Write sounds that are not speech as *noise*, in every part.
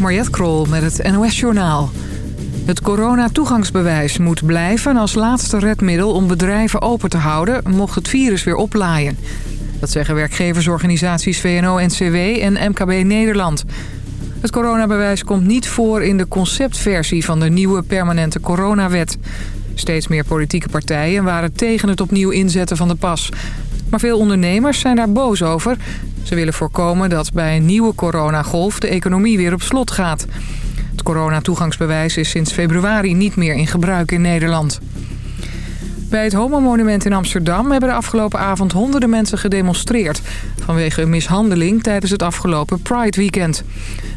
Mariette Krol met het NOS Journaal. Het corona-toegangsbewijs moet blijven als laatste redmiddel om bedrijven open te houden... mocht het virus weer oplaaien. Dat zeggen werkgeversorganisaties VNO-NCW en MKB Nederland. Het coronabewijs komt niet voor in de conceptversie van de nieuwe permanente coronawet. Steeds meer politieke partijen waren tegen het opnieuw inzetten van de pas. Maar veel ondernemers zijn daar boos over. Ze willen voorkomen dat bij een nieuwe coronagolf de economie weer op slot gaat. Het coronatoegangsbewijs is sinds februari niet meer in gebruik in Nederland. Bij het homomonument in Amsterdam hebben de afgelopen avond honderden mensen gedemonstreerd... vanwege een mishandeling tijdens het afgelopen Pride Weekend.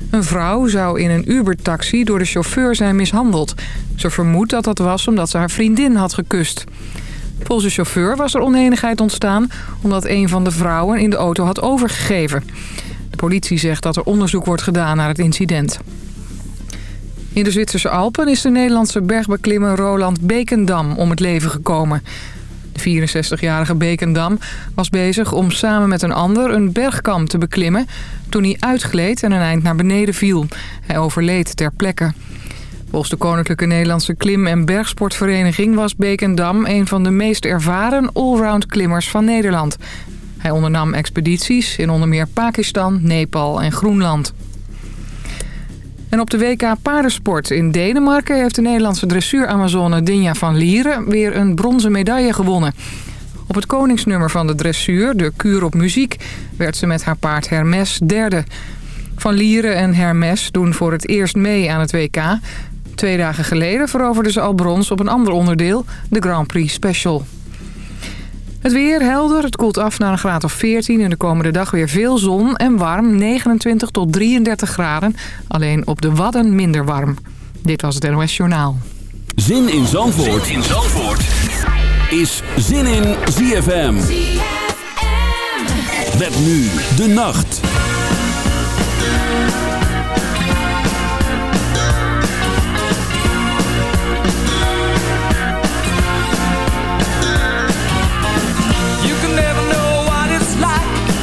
Een vrouw zou in een Uber-taxi door de chauffeur zijn mishandeld. Ze vermoedt dat dat was omdat ze haar vriendin had gekust. Volgens de chauffeur was er onenigheid ontstaan... omdat een van de vrouwen in de auto had overgegeven. De politie zegt dat er onderzoek wordt gedaan naar het incident. In de Zwitserse Alpen is de Nederlandse bergbeklimmer Roland Bekendam om het leven gekomen. De 64-jarige Bekendam was bezig om samen met een ander een bergkam te beklimmen... toen hij uitgleed en een eind naar beneden viel. Hij overleed ter plekke. Volgens de Koninklijke Nederlandse Klim- en Bergsportvereniging... was Bekendam een van de meest ervaren allround klimmers van Nederland. Hij ondernam expedities in onder meer Pakistan, Nepal en Groenland. En op de WK Paardensport in Denemarken... heeft de Nederlandse dressuur-Amazone Dinja van Lieren... weer een bronzen medaille gewonnen. Op het koningsnummer van de dressuur, de kuur op muziek... werd ze met haar paard Hermes derde. Van Lieren en Hermes doen voor het eerst mee aan het WK. Twee dagen geleden veroverden ze al brons op een ander onderdeel... de Grand Prix Special. Het weer helder, het koelt af naar een graad of 14. En de komende dag weer veel zon en warm, 29 tot 33 graden. Alleen op de Wadden minder warm. Dit was het NOS Journaal. Zin in Zandvoort, zin in Zandvoort. is Zin in ZFM. ZFM. Met nu de nacht.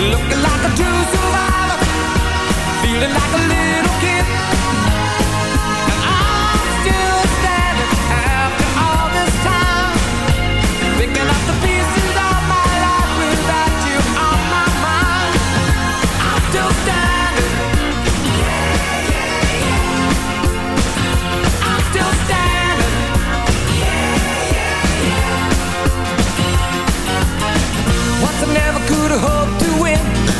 Looking like a true survivor. Feeling like a little kid. And I'm still standing after all this time. Picking up the pieces of my life Without you on my mind. I'm still standing. I'm still standing. Once I never could have hoped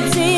waiting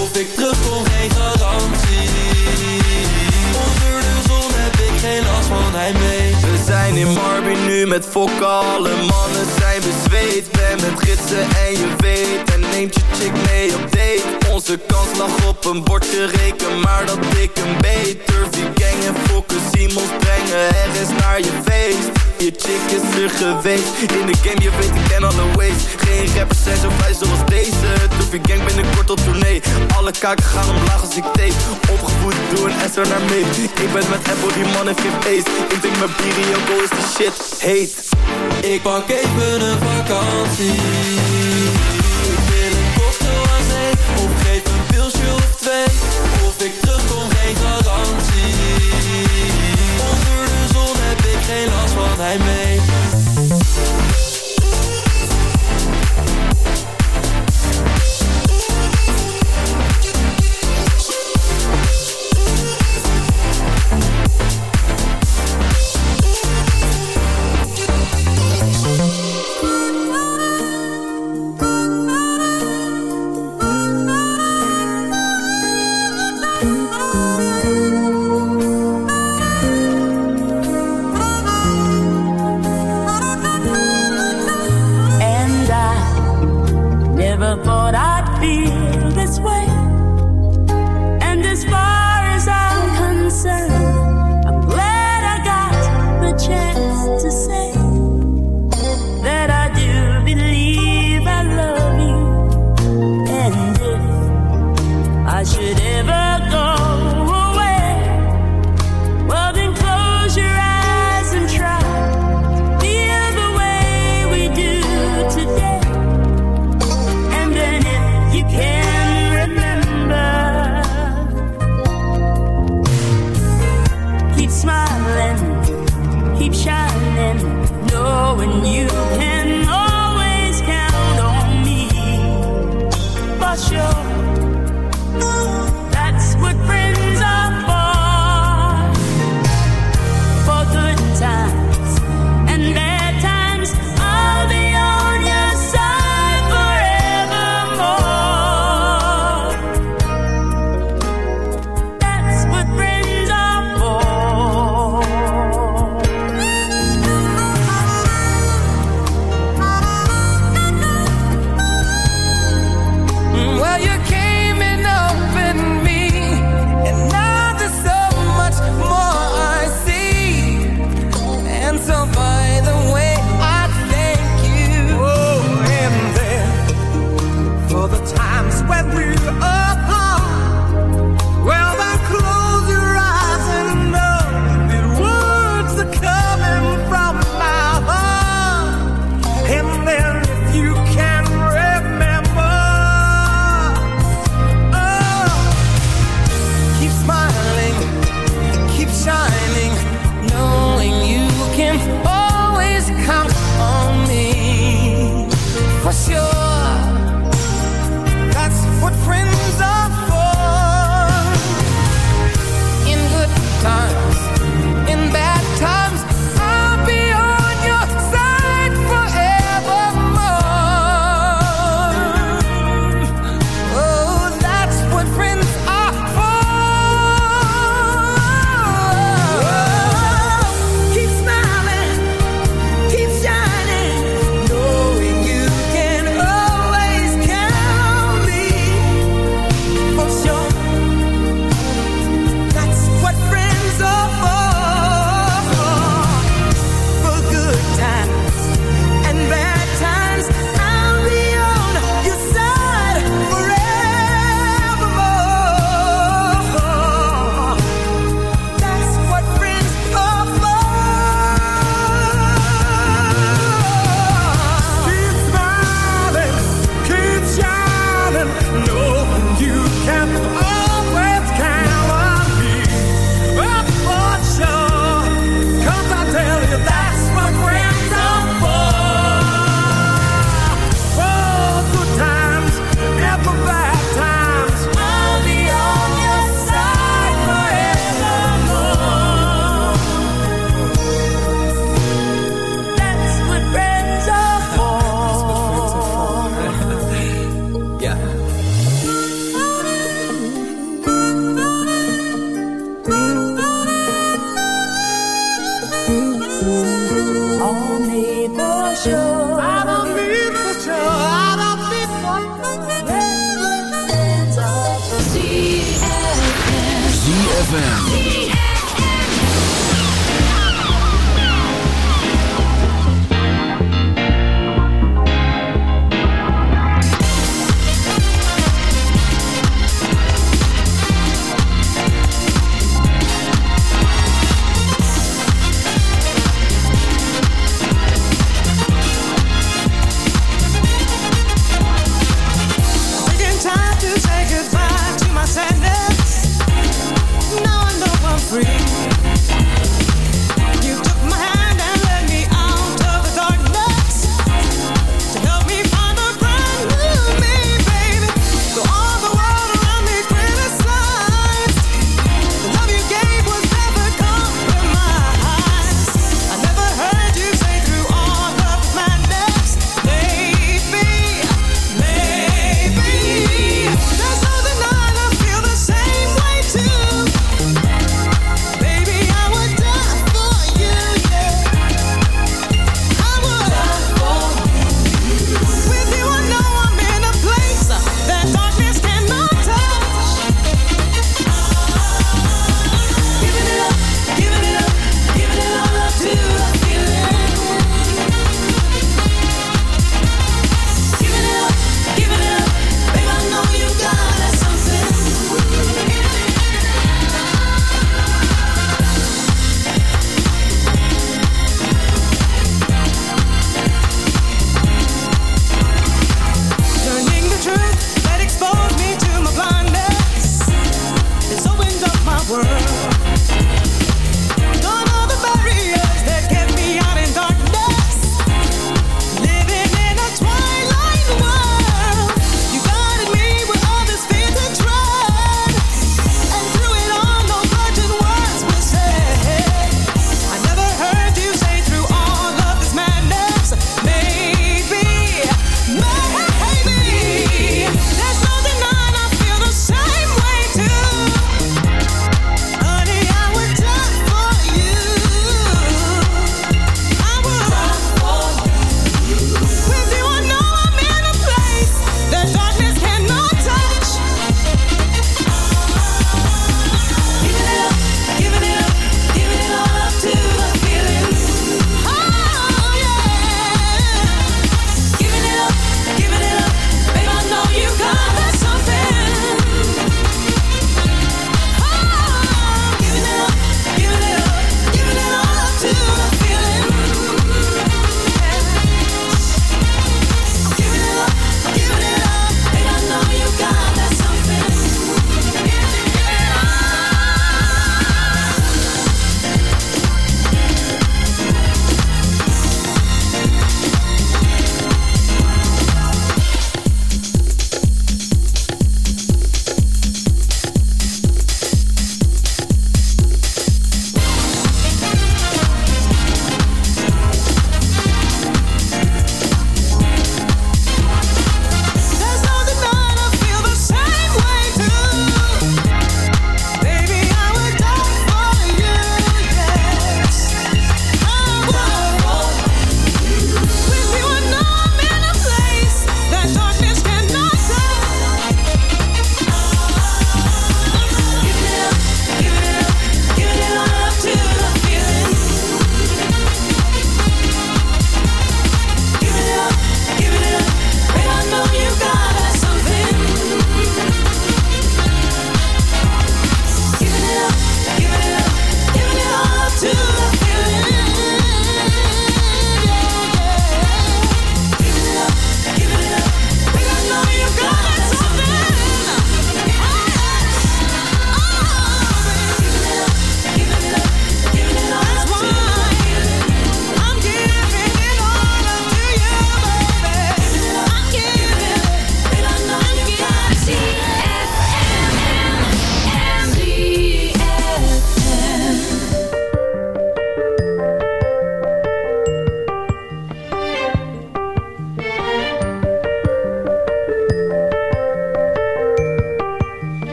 Of ik terugkom, geen garantie. Onder de zon heb ik geen last van hij mee. We zijn in Marby nu met fokken, alle mannen zijn bezweet Ben met gidsen en je weet En neemt je chick mee op date Onze kans lag op een bordje reken Maar dat ik een beter gang en fokken Simons brengen ergens naar je feest. Je chick is er geweest In de game je weet ik ken alle ways. Geen rappers zijn zo vrij zoals deze. Turfie gang binnenkort op tournee. Alle kaken gaan omlaag als ik tape. Opgevoed door een SR naar mee. Ik ben met Apple die man heeft geen face Ik drink mijn bier Joko is de shit. Heet. Ik pak even een vakantie. Pilsje of twee. Of ik terugkom, geen garantie. Onder de zon heb ik geen last van hij mee.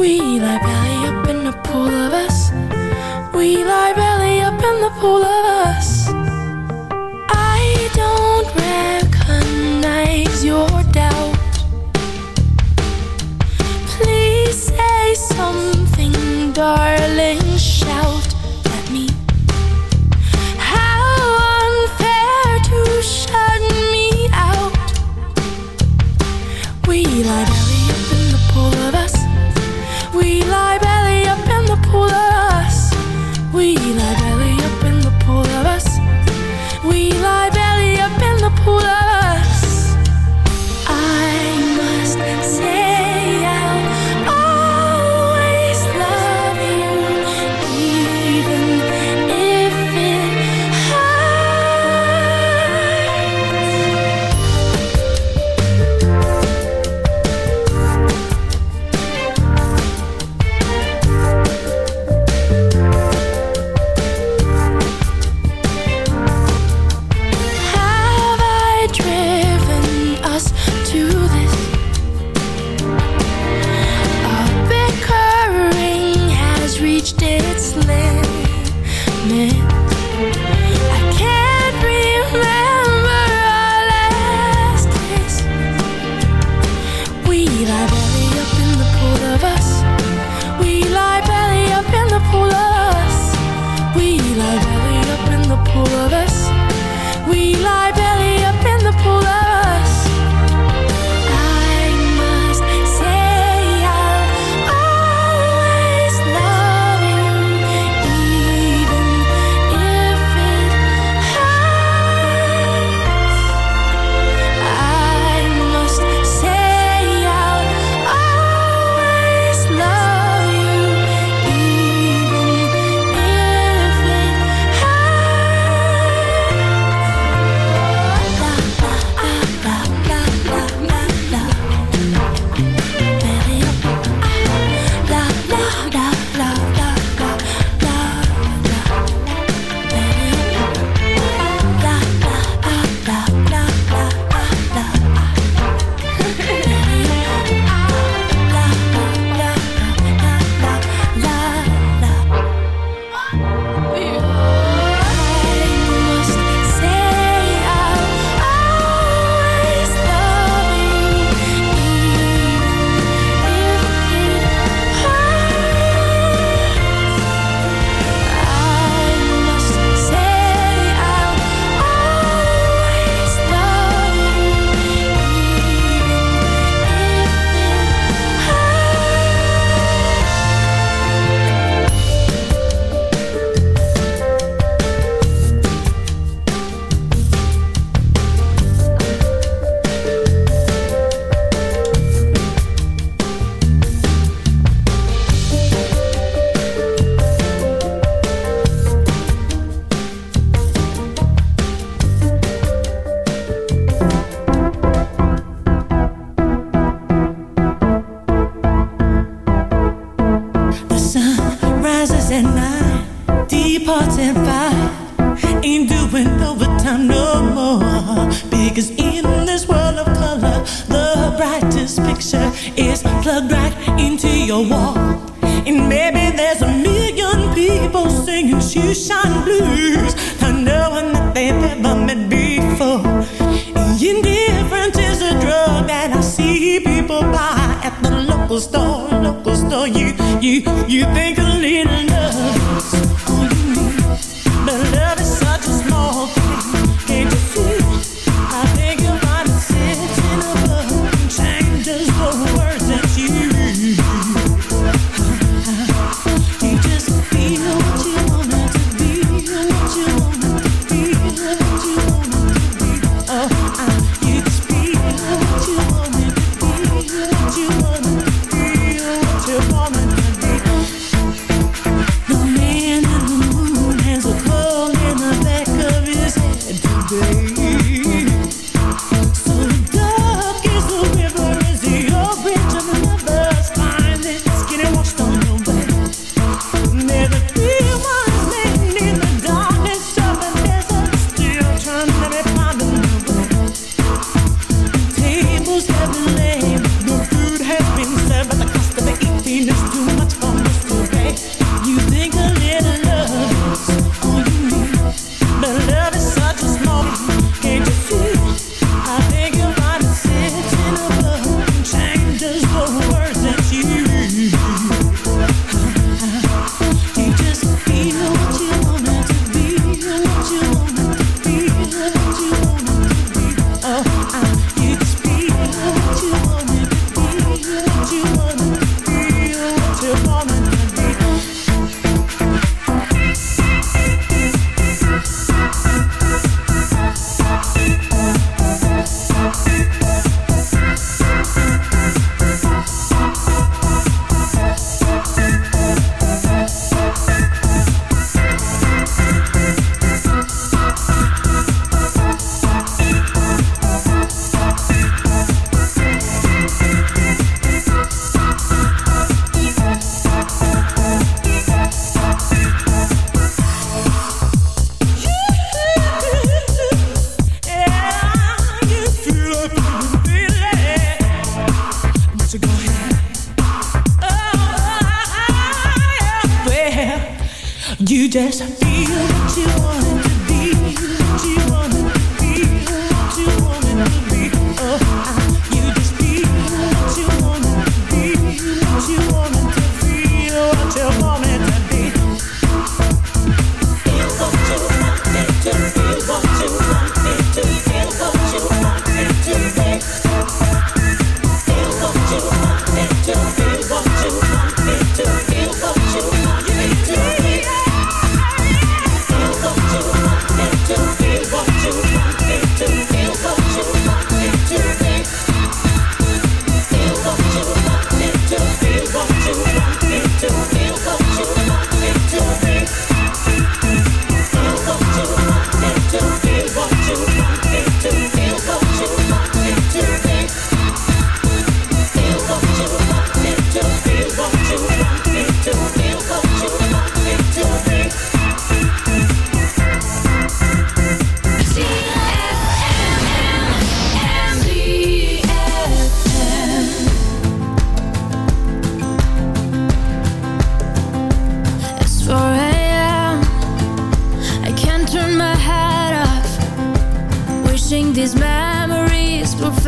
We lie belly up in the pool of us. We lie belly up in the pool of us. I don't recognize your doubt. Please say something, darling. into your wall. And maybe there's a million people singing shoeshine blues to no one that they've ever met before. And indifference is a drug that I see people buy at the local store, local store. You, you, you think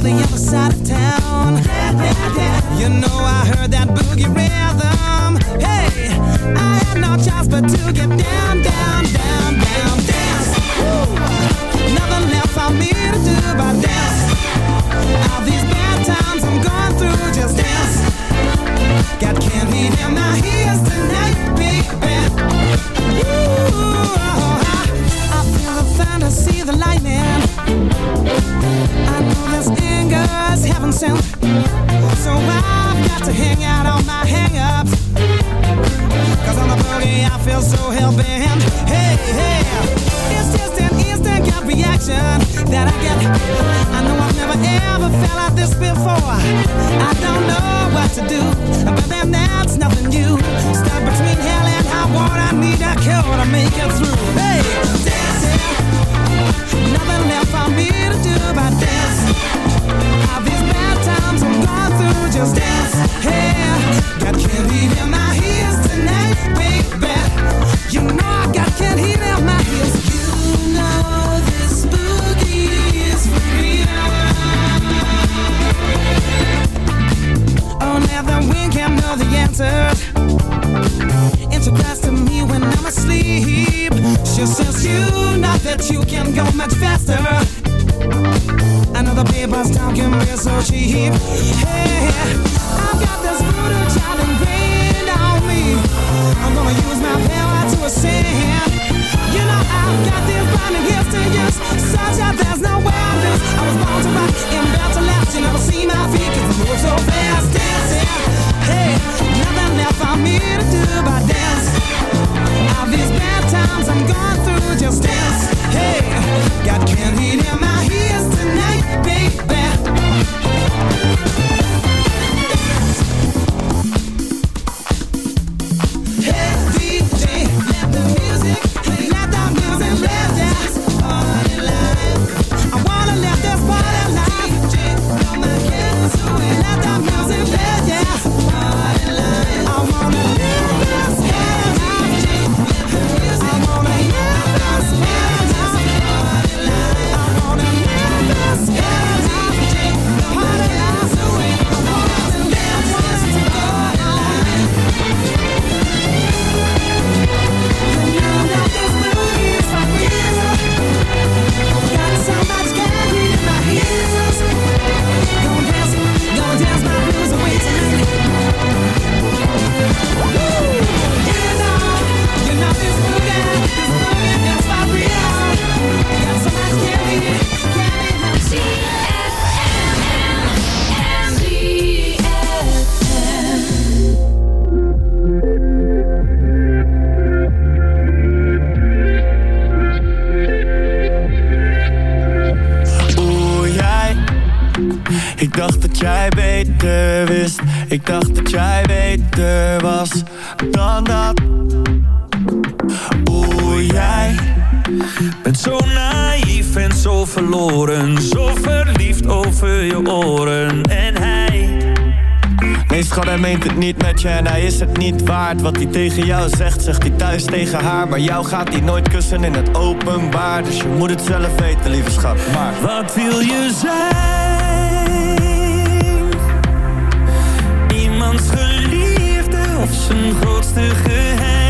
the other side of town. *laughs* You know I tegen haar. Maar jou gaat hij nooit kussen in het openbaar. Dus je moet het zelf weten, lieve schat. Maar Wat wil je zijn? Iemands geliefde of zijn grootste geheim?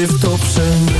lift up some.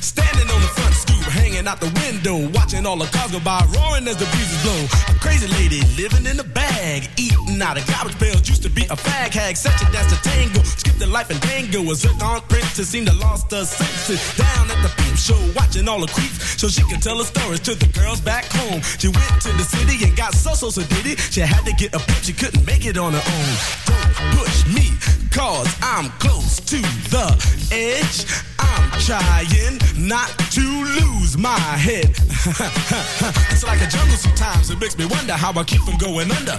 Standing on the front stoop, hanging out the window, watching all the cars go by, roaring as the breezes blow. A crazy lady living in a bag, eating out of garbage pails. Used to be a fag hag, such a dance to tango. The life and tango. A zircon princess seemed to lost her senses. Down at the peep show, watching all the creeps, so she could tell her stories to the girls back home. She went to the city and got so so so did it. She had to get a pimp, she couldn't make it on her own. Don't push me, cause I'm close to the edge. I'm trying not to lose my head. *laughs* it's like a jungle sometimes, it makes me wonder how I keep from going under.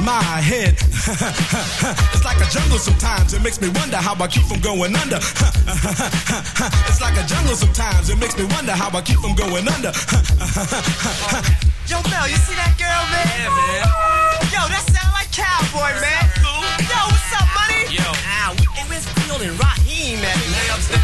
my head. *laughs* it's like a jungle sometimes. It makes me wonder how I keep from going under. *laughs* it's like a jungle sometimes. It makes me wonder how I keep from going under. *laughs* Yo, Mel, you see that girl, man? Yeah, man. Yo, that sound like cowboy, man. Cool. Yo, what's up, money? Yo. Ah, hey, where's Field and Raheem at? Lay upstairs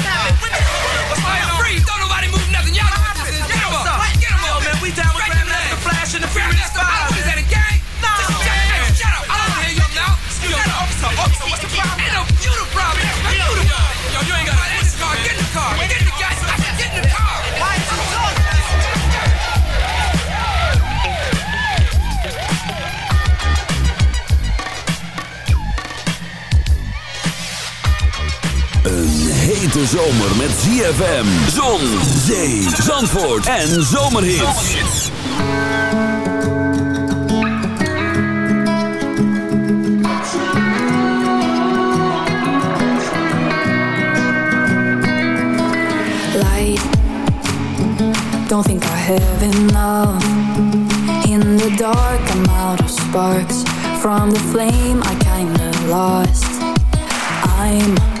zomer met ZFM, zon, zee, zandvoort en zomerhits. light. Don't think I have enough. In the dark, I'm out of sparks. From the flame, I kinda lost. I'm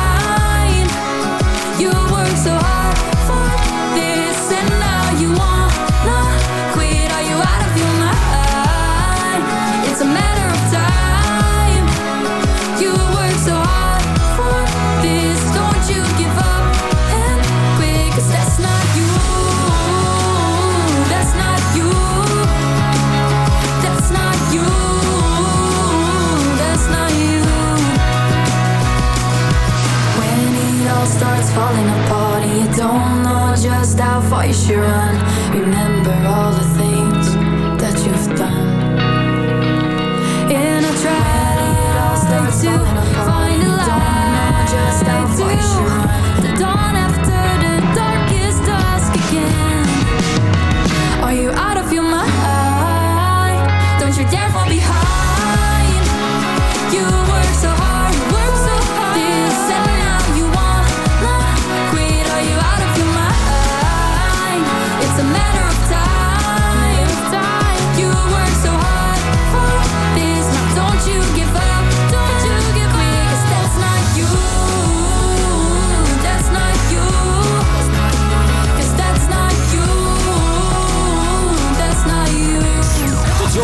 all falling apart and you don't know just how far you should run, remember all the things that you've done. And I try to find a